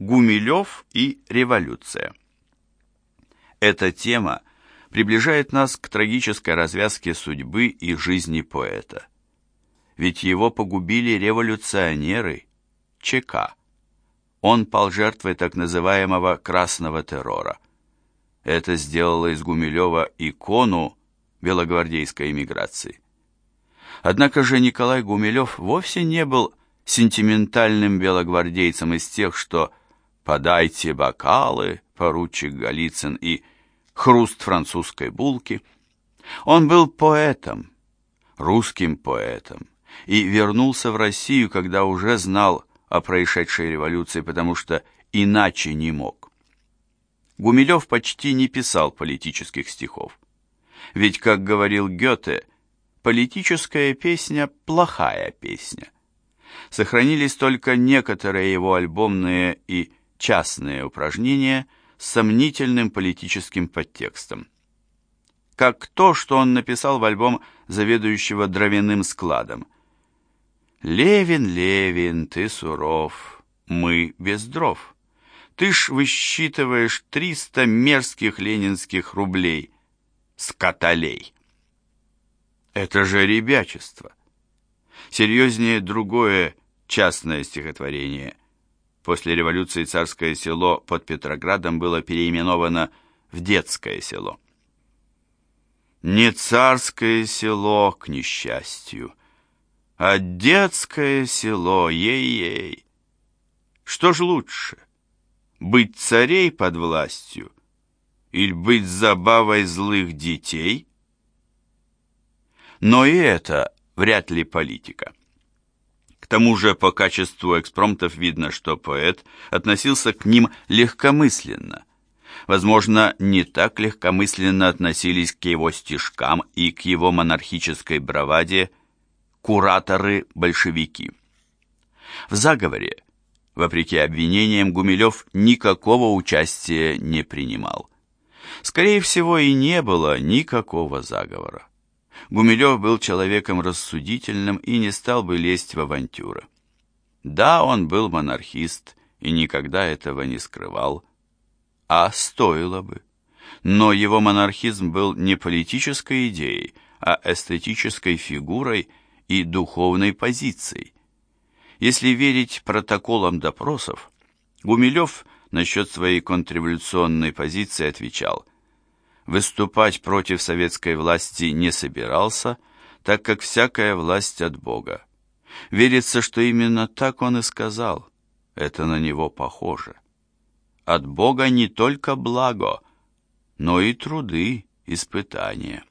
Гумилев и революция. Эта тема приближает нас к трагической развязке судьбы и жизни поэта. Ведь его погубили революционеры, ЧК. Он пал жертвой так называемого «красного террора». Это сделало из Гумилева икону белогвардейской эмиграции. Однако же Николай Гумилев вовсе не был сентиментальным белогвардейцем из тех, что «подайте бокалы», поручик Голицын и «хруст французской булки». Он был поэтом, русским поэтом, и вернулся в Россию, когда уже знал о происшедшей революции, потому что иначе не мог. Гумилев почти не писал политических стихов. Ведь, как говорил Гёте, политическая песня – плохая песня. Сохранились только некоторые его альбомные и частные упражнения с сомнительным политическим подтекстом. Как то, что он написал в альбом заведующего дровяным складом. «Левин, Левин, ты суров, мы без дров. Ты ж высчитываешь триста мерзких ленинских рублей» скотолей. Это же ребячество. Серьезнее другое частное стихотворение. После революции царское село под Петроградом было переименовано в детское село. Не царское село, к несчастью, а детское село, ей-ей. Что ж лучше, быть царей под властью или быть забавой злых детей? Но и это вряд ли политика. Тому же по качеству экспромтов видно, что поэт относился к ним легкомысленно. Возможно, не так легкомысленно относились к его стишкам и к его монархической браваде кураторы-большевики. В заговоре, вопреки обвинениям, Гумилев никакого участия не принимал. Скорее всего, и не было никакого заговора. Гумилев был человеком рассудительным и не стал бы лезть в авантюры. Да, он был монархист и никогда этого не скрывал, а стоило бы. Но его монархизм был не политической идеей, а эстетической фигурой и духовной позицией. Если верить протоколам допросов, Гумилев насчет своей контрреволюционной позиции отвечал выступать против советской власти не собирался, так как всякая власть от Бога. Верится, что именно так он и сказал. Это на него похоже. От Бога не только благо, но и труды, испытания.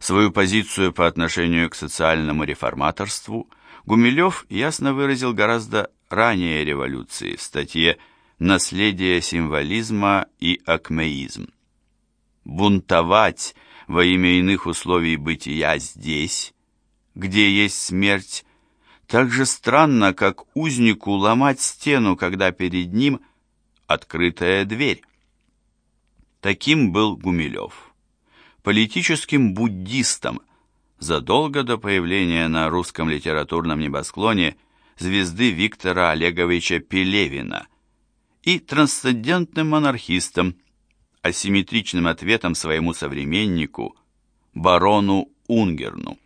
Свою позицию по отношению к социальному реформаторству Гумилев ясно выразил гораздо ранее революции в статье «Наследие символизма и акмеизм» бунтовать во имя иных условий бытия здесь, где есть смерть, так же странно, как узнику ломать стену, когда перед ним открытая дверь. Таким был Гумилев, политическим буддистом, задолго до появления на русском литературном небосклоне звезды Виктора Олеговича Пелевина и трансцендентным монархистом, асимметричным ответом своему современнику, барону Унгерну.